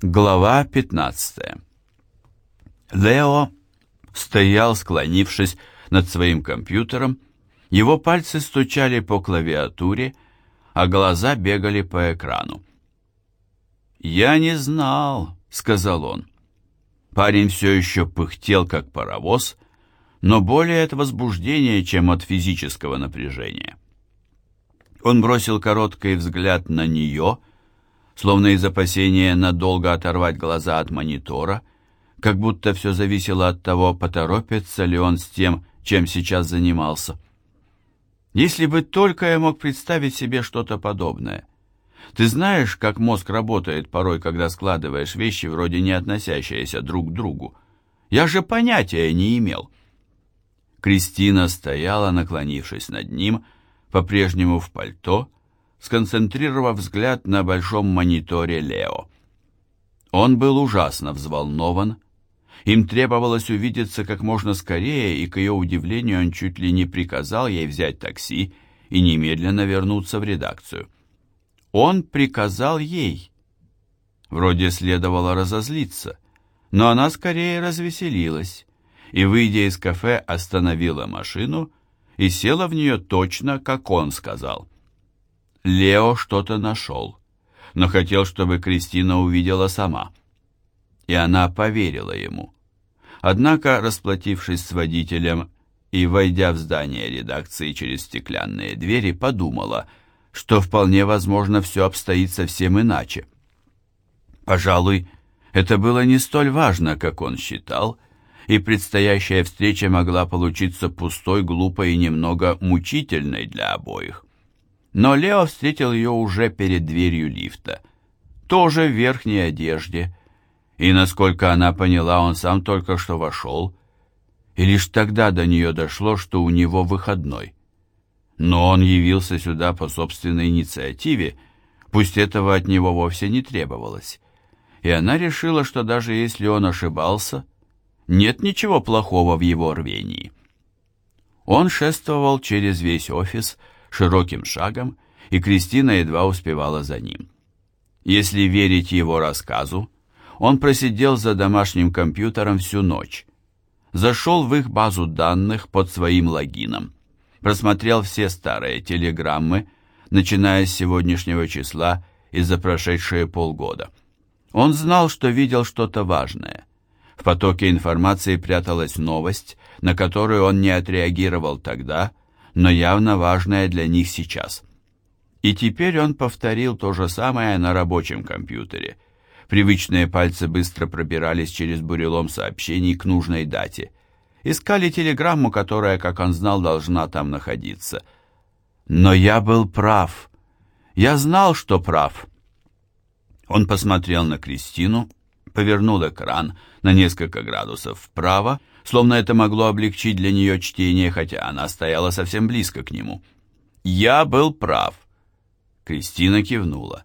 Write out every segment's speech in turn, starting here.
Глава 15. Лео стоял, склонившись над своим компьютером, его пальцы стучали по клавиатуре, а глаза бегали по экрану. «Я не знал», — сказал он. Парень все еще пыхтел, как паровоз, но более от возбуждения, чем от физического напряжения. Он бросил короткий взгляд на нее — словно из опасения надолго оторвать глаза от монитора, как будто все зависело от того, поторопится ли он с тем, чем сейчас занимался. Если бы только я мог представить себе что-то подобное. Ты знаешь, как мозг работает порой, когда складываешь вещи, вроде не относящиеся друг к другу. Я же понятия не имел. Кристина стояла, наклонившись над ним, по-прежнему в пальто, сконцентрировав взгляд на большом мониторе Лео. Он был ужасно взволнован. Им требовалось увидеться как можно скорее, и, к ее удивлению, он чуть ли не приказал ей взять такси и немедленно вернуться в редакцию. Он приказал ей. Вроде следовало разозлиться, но она скорее развеселилась и, выйдя из кафе, остановила машину и села в нее точно, как он сказал. Лео что-то нашел, но хотел, чтобы Кристина увидела сама. И она поверила ему. Однако, расплатившись с водителем и войдя в здание редакции через стеклянные двери, подумала, что вполне возможно все обстоит совсем иначе. Пожалуй, это было не столь важно, как он считал, и предстоящая встреча могла получиться пустой, глупой и немного мучительной для обоих. Но Лео встретил ее уже перед дверью лифта, тоже в верхней одежде, и, насколько она поняла, он сам только что вошел, и лишь тогда до нее дошло, что у него выходной. Но он явился сюда по собственной инициативе, пусть этого от него вовсе не требовалось. И она решила, что даже если он ошибался, нет ничего плохого в его рвении. Он шествовал через весь офис, широким шагом, и Кристина едва успевала за ним. Если верить его рассказу, он просидел за домашним компьютером всю ночь, зашел в их базу данных под своим логином, просмотрел все старые телеграммы, начиная с сегодняшнего числа и за прошедшие полгода. Он знал, что видел что-то важное. В потоке информации пряталась новость, на которую он не отреагировал тогда, но явно важное для них сейчас. И теперь он повторил то же самое на рабочем компьютере. Привычные пальцы быстро пробирались через бурелом сообщений к нужной дате. Искали телеграмму, которая, как он знал, должна там находиться. Но я был прав. Я знал, что прав. Он посмотрел на Кристину, повернул экран на несколько градусов вправо словно это могло облегчить для нее чтение, хотя она стояла совсем близко к нему. «Я был прав». Кристина кивнула.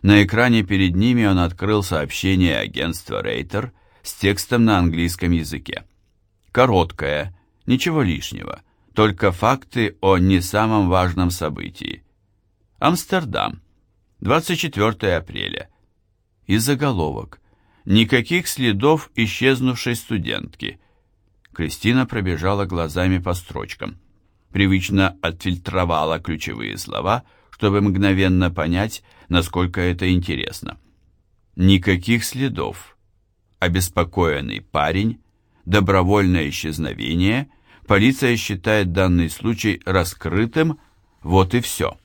На экране перед ними он открыл сообщение агентства Рейтер с текстом на английском языке. Короткое, ничего лишнего, только факты о не самом важном событии. Амстердам, 24 апреля. И заголовок. Никаких следов исчезнувшей студентки. Кристина пробежала глазами по строчкам. Привычно отфильтровала ключевые слова, чтобы мгновенно понять, насколько это интересно. Никаких следов. Обеспокоенный парень, добровольное исчезновение, полиция считает данный случай раскрытым, вот и все.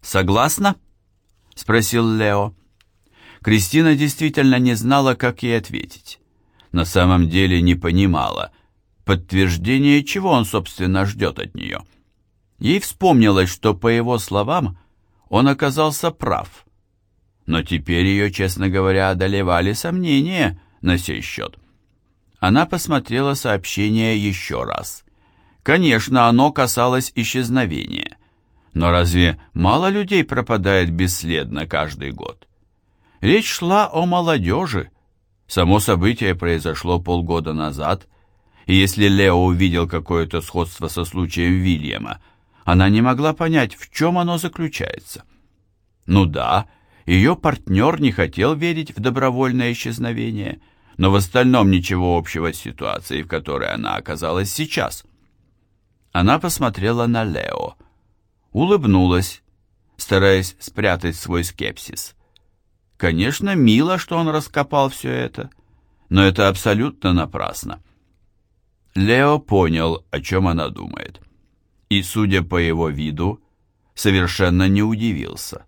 «Согласна?» — спросил Лео. Кристина действительно не знала, как ей ответить на самом деле не понимала, подтверждение чего он, собственно, ждет от нее. Ей вспомнилось, что, по его словам, он оказался прав. Но теперь ее, честно говоря, одолевали сомнения на сей счет. Она посмотрела сообщение еще раз. Конечно, оно касалось исчезновения. Но разве мало людей пропадает бесследно каждый год? Речь шла о молодежи, Само событие произошло полгода назад, и если Лео увидел какое-то сходство со случаем Вильяма, она не могла понять, в чем оно заключается. Ну да, Ее партнер не хотел верить в добровольное исчезновение, но в остальном ничего общего с ситуацией, в которой она оказалась сейчас. Она посмотрела на Лео, улыбнулась, стараясь спрятать свой скепсис. Конечно, мило, что он раскопал все это, но это абсолютно напрасно. Лео понял, о чем она думает, и, судя по его виду, совершенно не удивился.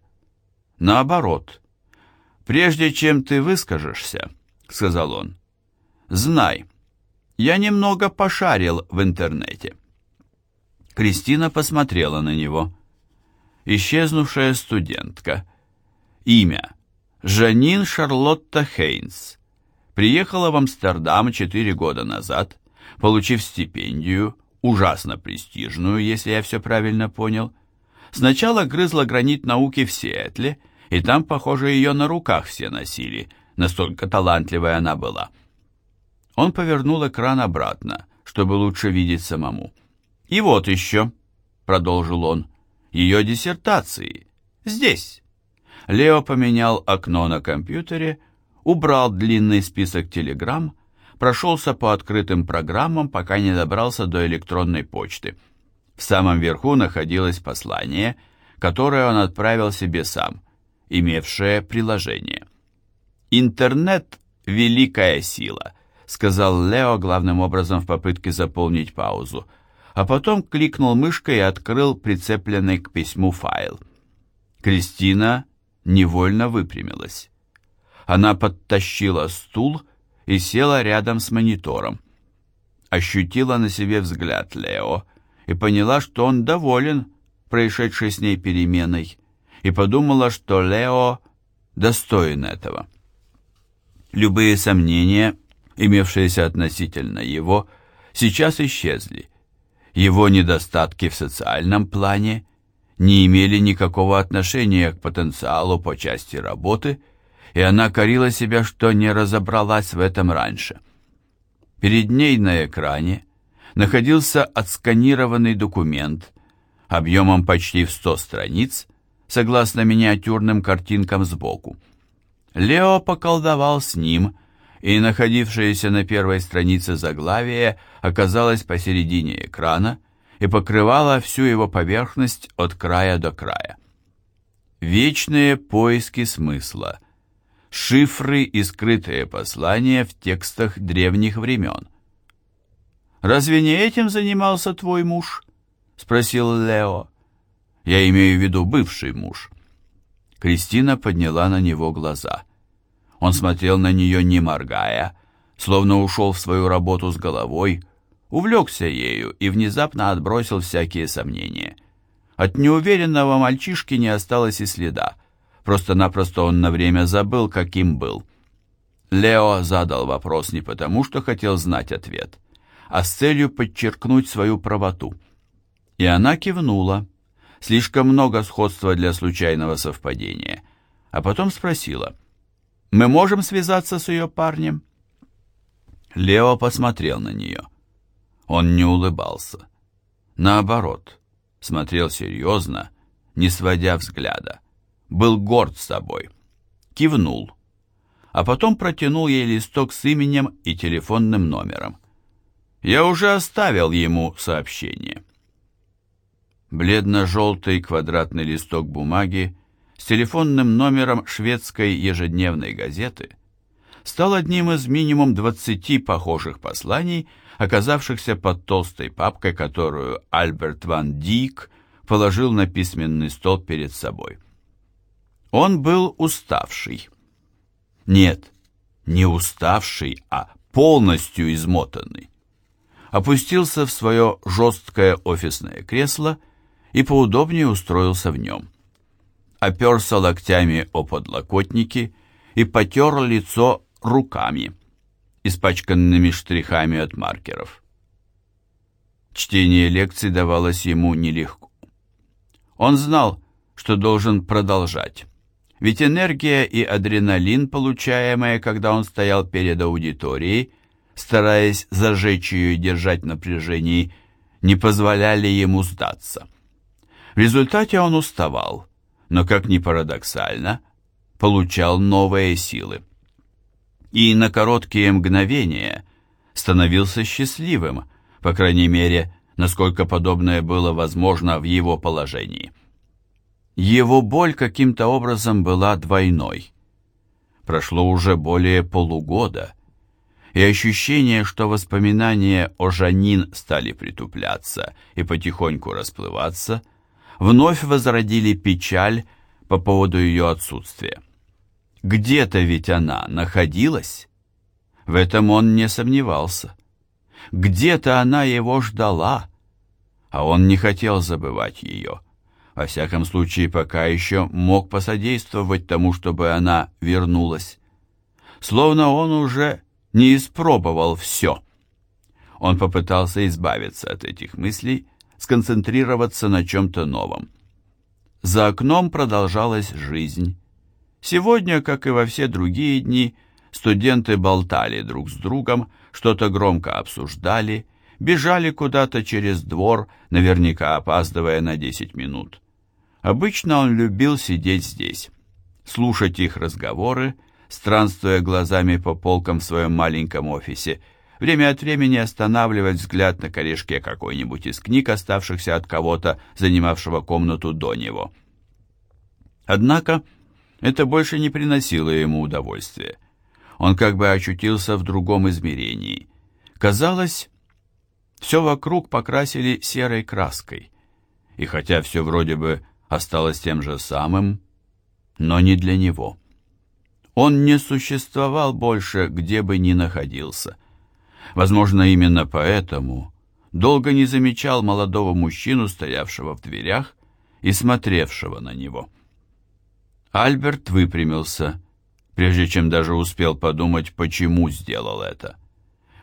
Наоборот, прежде чем ты выскажешься, — сказал он, — знай, я немного пошарил в интернете. Кристина посмотрела на него. Исчезнувшая студентка. Имя. Жанин Шарлотта Хейнс. Приехала в Амстердам четыре года назад, получив стипендию, ужасно престижную, если я все правильно понял, — Сначала грызла гранит науки в Сиэтле, и там, похоже, ее на руках все носили, настолько талантливая она была. Он повернул экран обратно, чтобы лучше видеть самому. «И вот еще», — продолжил он, — «ее диссертации. Здесь». Лео поменял окно на компьютере, убрал длинный список телеграмм, прошелся по открытым программам, пока не добрался до электронной почты — в самом верху находилось послание, которое он отправил себе сам, имевшее приложение. «Интернет — великая сила», — сказал Лео главным образом в попытке заполнить паузу, а потом кликнул мышкой и открыл прицепленный к письму файл. Кристина невольно выпрямилась. Она подтащила стул и села рядом с монитором. Ощутила на себе взгляд Лео, и поняла, что он доволен происшедшей с ней переменой, и подумала, что Лео достоин этого. Любые сомнения, имевшиеся относительно его, сейчас исчезли. Его недостатки в социальном плане не имели никакого отношения к потенциалу по части работы, и она корила себя, что не разобралась в этом раньше. Перед ней на экране находился отсканированный документ объемом почти в 100 страниц, согласно миниатюрным картинкам сбоку. Лео поколдовал с ним, и находившееся на первой странице заглавие оказалось посередине экрана и покрывало всю его поверхность от края до края. Вечные поиски смысла, шифры и скрытые послания в текстах древних времен. «Разве не этим занимался твой муж?» — спросил Лео. «Я имею в виду бывший муж». Кристина подняла на него глаза. Он смотрел на нее не моргая, словно ушел в свою работу с головой, увлекся ею и внезапно отбросил всякие сомнения. От неуверенного мальчишки не осталось и следа. Просто-напросто он на время забыл, каким был. Лео задал вопрос не потому, что хотел знать ответ, а с целью подчеркнуть свою правоту. И она кивнула. Слишком много сходства для случайного совпадения. А потом спросила, «Мы можем связаться с ее парнем?» Лео посмотрел на нее. Он не улыбался. Наоборот, смотрел серьезно, не сводя взгляда. Был горд собой. Кивнул. А потом протянул ей листок с именем и телефонным номером. Я уже оставил ему сообщение. Бледно-желтый квадратный листок бумаги с телефонным номером шведской ежедневной газеты стал одним из минимум 20 похожих посланий, оказавшихся под толстой папкой, которую Альберт ван Дик положил на письменный стол перед собой. Он был уставший. Нет, не уставший, а полностью измотанный опустился в свое жесткое офисное кресло и поудобнее устроился в нем. Оперся локтями о подлокотники и потер лицо руками, испачканными штрихами от маркеров. Чтение лекций давалось ему нелегко. Он знал, что должен продолжать. Ведь энергия и адреналин, получаемые, когда он стоял перед аудиторией, стараясь зажечь ее и держать в напряжении, не позволяли ему сдаться. В результате он уставал, но, как ни парадоксально, получал новые силы. И на короткие мгновения становился счастливым, по крайней мере, насколько подобное было возможно в его положении. Его боль каким-то образом была двойной. Прошло уже более полугода, и ощущение, что воспоминания о Жанин стали притупляться и потихоньку расплываться, вновь возродили печаль по поводу ее отсутствия. Где-то ведь она находилась. В этом он не сомневался. Где-то она его ждала, а он не хотел забывать ее. Во всяком случае, пока еще мог посодействовать тому, чтобы она вернулась. Словно он уже не испробовал все. Он попытался избавиться от этих мыслей, сконцентрироваться на чем-то новом. За окном продолжалась жизнь. Сегодня, как и во все другие дни, студенты болтали друг с другом, что-то громко обсуждали, бежали куда-то через двор, наверняка опаздывая на 10 минут. Обычно он любил сидеть здесь, слушать их разговоры, странствуя глазами по полкам в своем маленьком офисе, время от времени останавливать взгляд на корешке какой-нибудь из книг, оставшихся от кого-то, занимавшего комнату до него. Однако это больше не приносило ему удовольствия. Он как бы очутился в другом измерении. Казалось, все вокруг покрасили серой краской. И хотя все вроде бы осталось тем же самым, но не для него. Он не существовал больше, где бы ни находился. Возможно, именно поэтому долго не замечал молодого мужчину, стоявшего в дверях и смотревшего на него. Альберт выпрямился, прежде чем даже успел подумать, почему сделал это.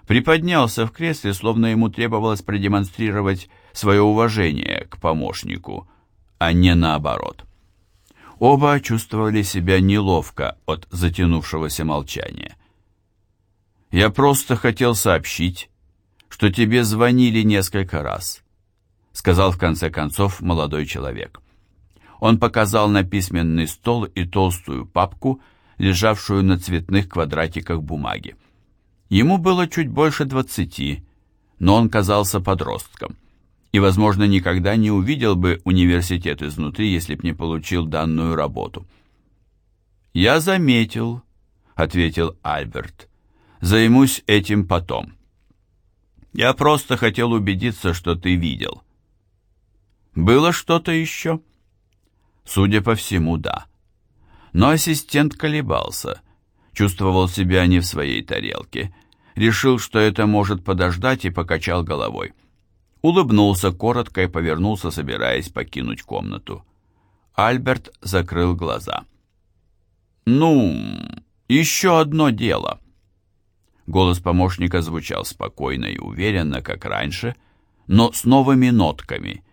Приподнялся в кресле, словно ему требовалось продемонстрировать свое уважение к помощнику, а не наоборот. Оба чувствовали себя неловко от затянувшегося молчания. «Я просто хотел сообщить, что тебе звонили несколько раз», сказал в конце концов молодой человек. Он показал на письменный стол и толстую папку, лежавшую на цветных квадратиках бумаги. Ему было чуть больше двадцати, но он казался подростком и, возможно, никогда не увидел бы университет изнутри, если б не получил данную работу. «Я заметил», — ответил Альберт. «Займусь этим потом». «Я просто хотел убедиться, что ты видел». «Было что-то еще?» «Судя по всему, да». Но ассистент колебался, чувствовал себя не в своей тарелке, решил, что это может подождать, и покачал головой улыбнулся коротко и повернулся, собираясь покинуть комнату. Альберт закрыл глаза. «Ну, еще одно дело». Голос помощника звучал спокойно и уверенно, как раньше, но с новыми нотками,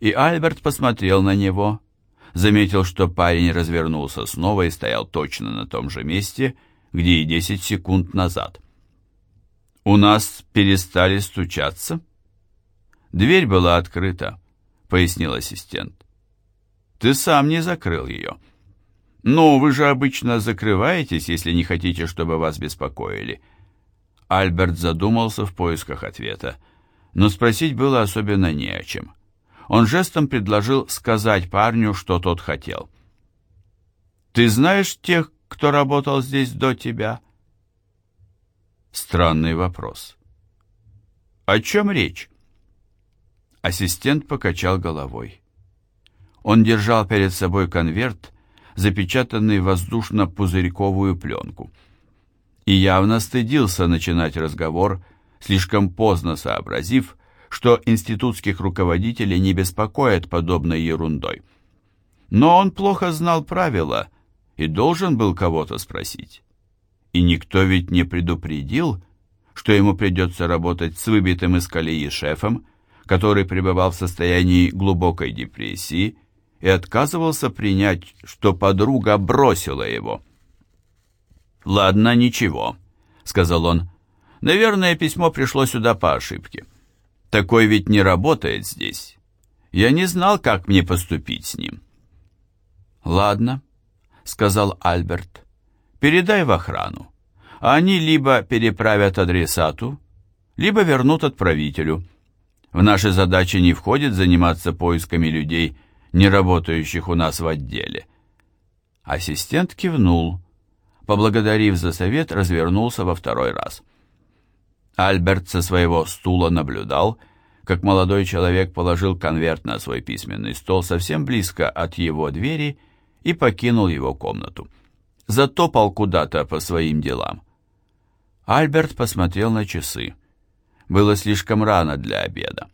и Альберт посмотрел на него, заметил, что парень развернулся снова и стоял точно на том же месте, где и десять секунд назад. «У нас перестали стучаться?» Дверь была открыта, пояснил ассистент. Ты сам не закрыл ее. Но вы же обычно закрываетесь, если не хотите, чтобы вас беспокоили. Альберт задумался в поисках ответа, но спросить было особенно не о чем. Он жестом предложил сказать парню, что тот хотел. «Ты знаешь тех, кто работал здесь до тебя?» Странный вопрос. «О чем речь?» Ассистент покачал головой. Он держал перед собой конверт, запечатанный воздушно-пузырьковую пленку. И явно стыдился начинать разговор, слишком поздно сообразив, что институтских руководителей не беспокоит подобной ерундой. Но он плохо знал правила и должен был кого-то спросить. И никто ведь не предупредил, что ему придется работать с выбитым из колеи шефом, который пребывал в состоянии глубокой депрессии и отказывался принять, что подруга бросила его. «Ладно, ничего», — сказал он. «Наверное, письмо пришло сюда по ошибке. Такой ведь не работает здесь. Я не знал, как мне поступить с ним». «Ладно», —— сказал Альберт. «Передай в охрану. Они либо переправят адресату, либо вернут отправителю. В наши задачи не входит заниматься поисками людей, не работающих у нас в отделе». Ассистент кивнул. Поблагодарив за совет, развернулся во второй раз. Альберт со своего стула наблюдал, как молодой человек положил конверт на свой письменный стол совсем близко от его двери и покинул его комнату. Затопал куда-то по своим делам. Альберт посмотрел на часы. Было слишком рано для обеда.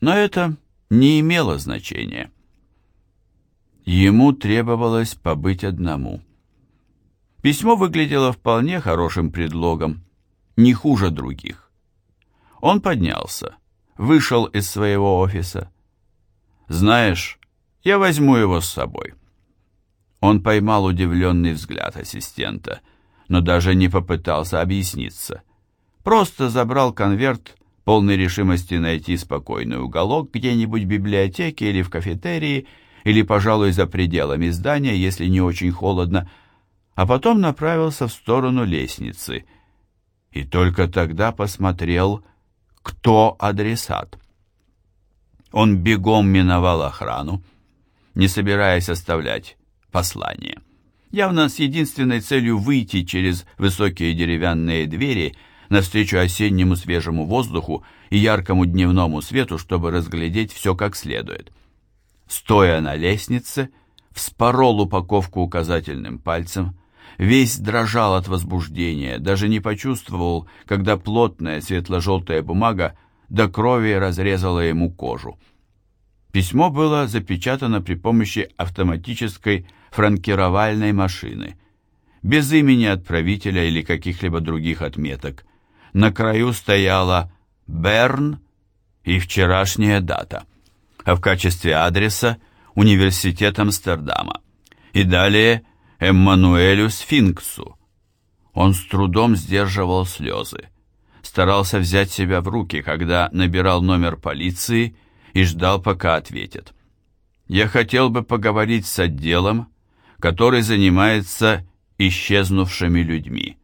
Но это не имело значения. Ему требовалось побыть одному. Письмо выглядело вполне хорошим предлогом, не хуже других. Он поднялся, вышел из своего офиса. «Знаешь, я возьму его с собой». Он поймал удивленный взгляд ассистента, но даже не попытался объясниться. Просто забрал конверт, полной решимости найти спокойный уголок где-нибудь в библиотеке или в кафетерии, или, пожалуй, за пределами здания, если не очень холодно, а потом направился в сторону лестницы. И только тогда посмотрел, кто адресат. Он бегом миновал охрану, не собираясь оставлять послание. Явно с единственной целью выйти через высокие деревянные двери навстречу осеннему свежему воздуху и яркому дневному свету, чтобы разглядеть все как следует. Стоя на лестнице, вспорол упаковку указательным пальцем, весь дрожал от возбуждения, даже не почувствовал, когда плотная светло-желтая бумага до крови разрезала ему кожу. Письмо было запечатано при помощи автоматической франкировальной машины, без имени отправителя или каких-либо других отметок. На краю стояла «Берн» и вчерашняя дата, а в качестве адреса Университет Амстердама. И далее Эммануэлю Сфинксу. Он с трудом сдерживал слезы, старался взять себя в руки, когда набирал номер полиции и ждал, пока ответят. Я хотел бы поговорить с отделом, который занимается исчезнувшими людьми.